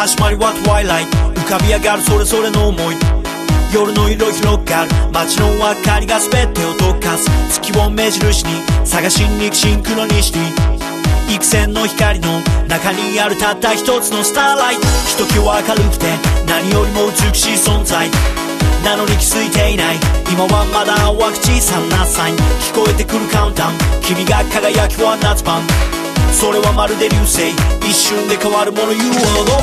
始まりはトワイライト浮かび上がるそれぞれの思い。夜の色広がる。街の明かりが全てを溶かす。月を目印に。探しに行くシンクロニシティ幾千の光の中にあるたった一つのスターライト。ひときわ明るくて何よりも美しい存在。なのに気づいていない。今はまだ淡く小さなサイン。聞こえてくるカウンター。君が輝きは夏晩それはまるで流星。一瞬で変わるもの You are the one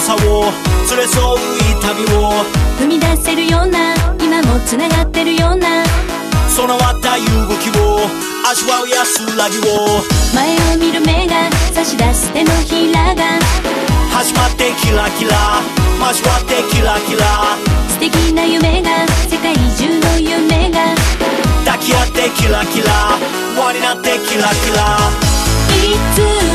さを連れ添う痛みを。踏み出せるような今も繋がってるような備わった動きを味わう安らぎを。前を見る目が差し出す手のひらが始まってキラキラ交わってキラキラ。素敵な夢が世界中の夢が抱き合ってキラキラ輪になってキラキラ。いつ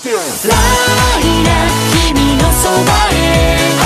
君のそばへ。